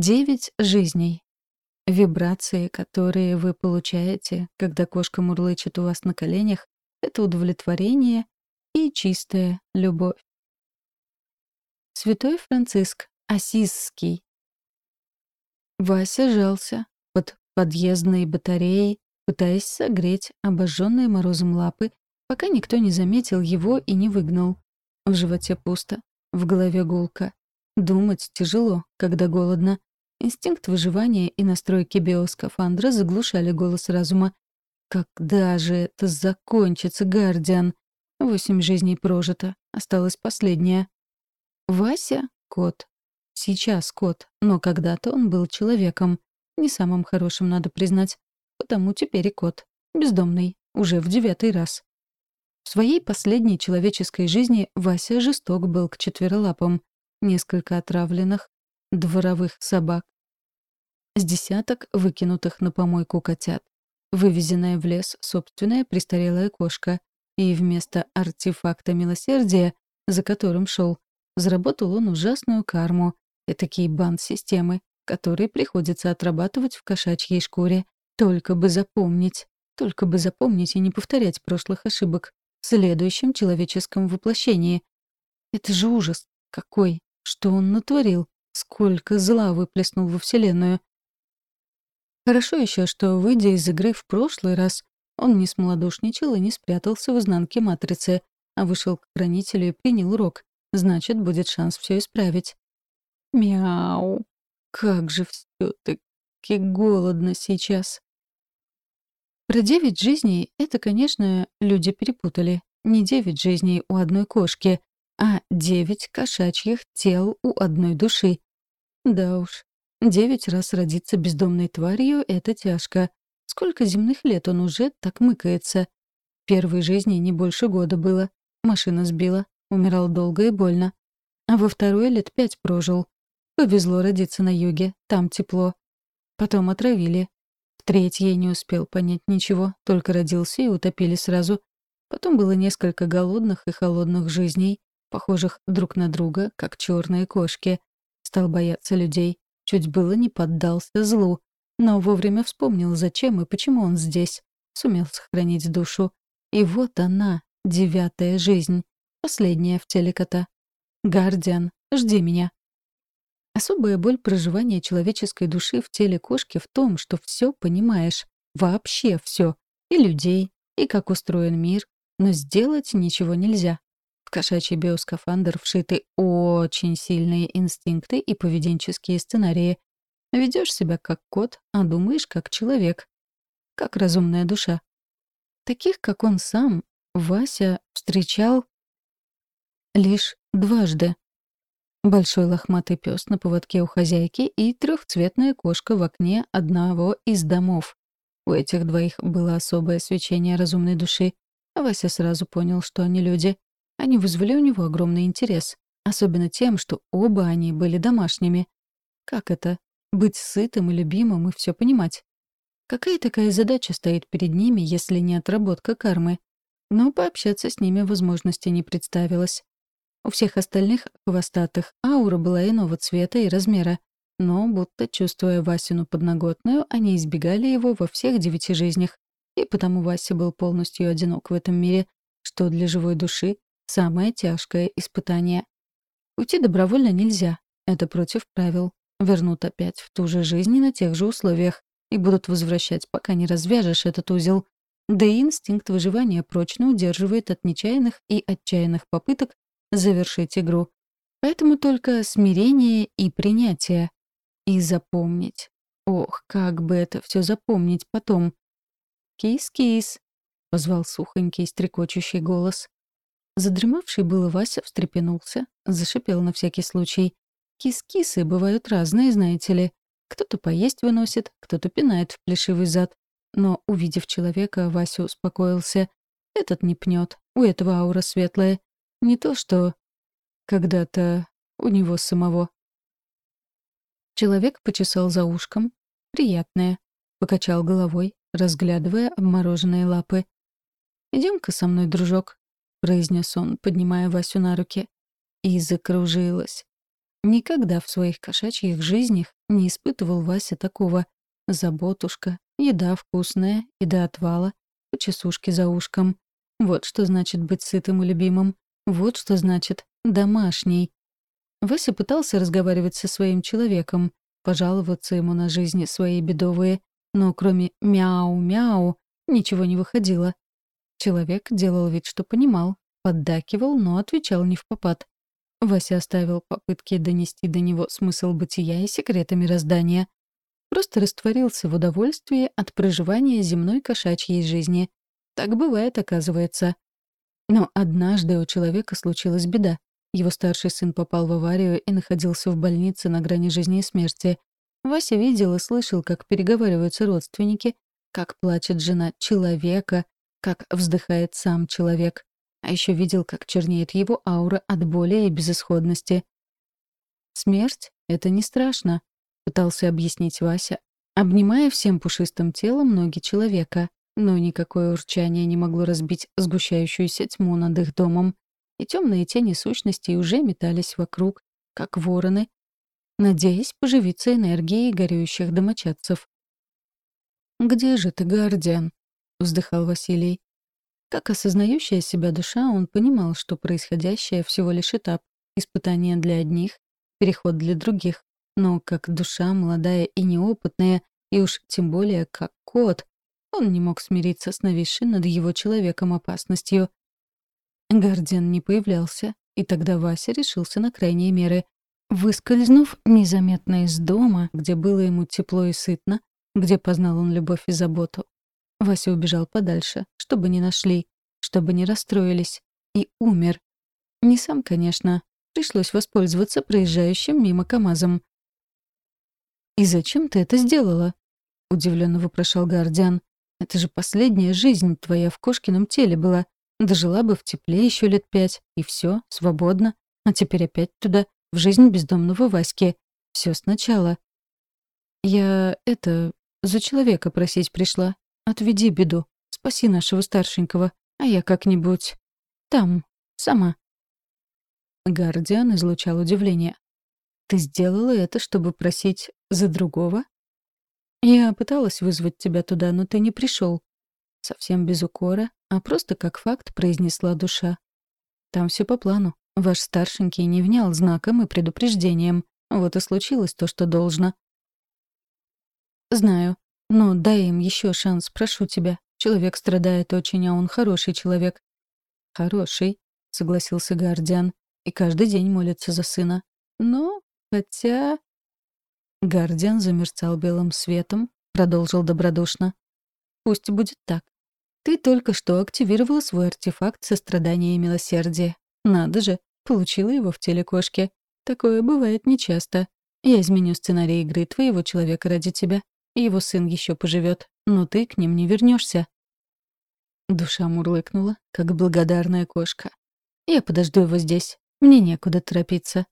Девять жизней. Вибрации, которые вы получаете, когда кошка мурлычет у вас на коленях, это удовлетворение и чистая любовь. Святой Франциск Осисский. Вася жался под подъездной батареей, пытаясь согреть обожженные морозом лапы, пока никто не заметил его и не выгнал. В животе пусто, в голове гулко. Думать тяжело, когда голодно. Инстинкт выживания и настройки биоскафандра заглушали голос разума. Когда же это закончится, Гардиан? Восемь жизней прожито, осталась последняя. Вася — кот. Сейчас кот, но когда-то он был человеком. Не самым хорошим, надо признать. Потому теперь и кот. Бездомный. Уже в девятый раз. В своей последней человеческой жизни Вася жесток был к четверолапам. Несколько отравленных дворовых собак. С десяток выкинутых на помойку котят. Вывезенная в лес собственная престарелая кошка. И вместо артефакта милосердия, за которым шел, заработал он ужасную карму, этакий бант системы, который приходится отрабатывать в кошачьей шкуре. Только бы запомнить, только бы запомнить и не повторять прошлых ошибок в следующем человеческом воплощении. Это же ужас какой, что он натворил, сколько зла выплеснул во Вселенную. Хорошо еще, что, выйдя из игры в прошлый раз, он не смолодушничал и не спрятался в изнанке матрицы, а вышел к хранителю и принял урок. Значит, будет шанс все исправить. Мяу. Как же все-таки голодно сейчас. Про девять жизней это, конечно, люди перепутали. Не девять жизней у одной кошки, а девять кошачьих тел у одной души. Да уж, девять раз родиться бездомной тварью — это тяжко. Сколько земных лет он уже так мыкается? Первой жизни не больше года было. Машина сбила, умирал долго и больно. А во второй лет пять прожил. Повезло родиться на юге, там тепло. Потом отравили. В третьей не успел понять ничего, только родился и утопили сразу. Потом было несколько голодных и холодных жизней, похожих друг на друга, как черные кошки. Стал бояться людей. Чуть было не поддался злу. Но вовремя вспомнил, зачем и почему он здесь. Сумел сохранить душу. И вот она, девятая жизнь. Последняя в теле кота. «Гардиан, жди меня». Особая боль проживания человеческой души в теле кошки в том, что все понимаешь. Вообще все. И людей, и как устроен мир. Но сделать ничего нельзя. В кошачий биоскафандр вшиты очень сильные инстинкты и поведенческие сценарии. Ведешь себя как кот, а думаешь как человек. Как разумная душа. Таких, как он сам, Вася встречал лишь дважды. Большой лохматый пес на поводке у хозяйки и трехцветная кошка в окне одного из домов. У этих двоих было особое свечение разумной души. Вася сразу понял, что они люди. Они вызвали у него огромный интерес. Особенно тем, что оба они были домашними. Как это? Быть сытым и любимым и все понимать. Какая такая задача стоит перед ними, если не отработка кармы? Но пообщаться с ними возможности не представилось. У всех остальных хвостатых аура была иного цвета и размера, но, будто чувствуя Васину подноготную, они избегали его во всех девяти жизнях, и потому Вася был полностью одинок в этом мире, что для живой души — самое тяжкое испытание. Уйти добровольно нельзя, это против правил. Вернут опять в ту же жизнь и на тех же условиях, и будут возвращать, пока не развяжешь этот узел. Да и инстинкт выживания прочно удерживает от нечаянных и отчаянных попыток завершить игру. Поэтому только смирение и принятие. И запомнить. Ох, как бы это все запомнить потом. «Кис-кис», — позвал сухонький стрекочущий голос. Задремавший было Вася встрепенулся, зашипел на всякий случай. Кис-кисы бывают разные, знаете ли. Кто-то поесть выносит, кто-то пинает в плешивый зад. Но, увидев человека, Вася успокоился. Этот не пнет, у этого аура светлая. Не то, что когда-то у него самого. Человек почесал за ушком. Приятное. Покачал головой, разглядывая обмороженные лапы. «Идем-ка со мной, дружок», — произнес он, поднимая Васю на руки. И закружилась. Никогда в своих кошачьих жизнях не испытывал Вася такого. Заботушка, еда вкусная и до отвала, почесушки за ушком. Вот что значит быть сытым и любимым. Вот что значит «домашний». Вася пытался разговаривать со своим человеком, пожаловаться ему на жизни свои бедовые, но кроме «мяу-мяу» ничего не выходило. Человек делал вид, что понимал, поддакивал, но отвечал не в попад. Вася оставил попытки донести до него смысл бытия и секреты мироздания. Просто растворился в удовольствии от проживания земной кошачьей жизни. Так бывает, оказывается. Но однажды у человека случилась беда. Его старший сын попал в аварию и находился в больнице на грани жизни и смерти. Вася видел и слышал, как переговариваются родственники, как плачет жена человека, как вздыхает сам человек. А еще видел, как чернеет его аура от боли и безысходности. «Смерть — это не страшно», — пытался объяснить Вася, обнимая всем пушистым телом ноги человека. Но никакое урчание не могло разбить сгущающуюся тьму над их домом. И темные тени сущностей уже метались вокруг, как вороны, надеясь поживиться энергией горюющих домочадцев. «Где же ты, Гардиан?» — вздыхал Василий. Как осознающая себя душа, он понимал, что происходящее всего лишь этап, испытание для одних, переход для других. Но как душа, молодая и неопытная, и уж тем более как кот, он не мог смириться с нависшей над его человеком опасностью. Гардиан не появлялся, и тогда Вася решился на крайние меры. Выскользнув незаметно из дома, где было ему тепло и сытно, где познал он любовь и заботу, Вася убежал подальше, чтобы не нашли, чтобы не расстроились, и умер. Не сам, конечно. Пришлось воспользоваться проезжающим мимо КамАЗом. «И зачем ты это сделала?» — удивленно вопрошал Гардиан. «Это же последняя жизнь твоя в кошкином теле была. Дожила бы в тепле еще лет пять, и все, свободно. А теперь опять туда, в жизнь бездомного Васьки. Все сначала». «Я, это, за человека просить пришла», Отведи беду, спаси нашего старшенького, а я как-нибудь... там, сама». Гардиан излучал удивление. «Ты сделала это, чтобы просить за другого?» «Я пыталась вызвать тебя туда, но ты не пришел. Совсем без укора, а просто как факт произнесла душа. «Там все по плану. Ваш старшенький не внял знаком и предупреждением. Вот и случилось то, что должно». «Знаю. «Ну, дай им еще шанс, прошу тебя. Человек страдает очень, а он хороший человек». «Хороший», — согласился Гардиан. «И каждый день молится за сына. Но, хотя...» Гардиан замерцал белым светом, продолжил добродушно. «Пусть будет так. Ты только что активировала свой артефакт сострадания и милосердия. Надо же, получила его в теле кошки. Такое бывает нечасто. Я изменю сценарий игры твоего человека ради тебя. Его сын еще поживет, но ты к ним не вернешься. Душа мурлыкнула, как благодарная кошка. Я подожду его здесь. Мне некуда торопиться.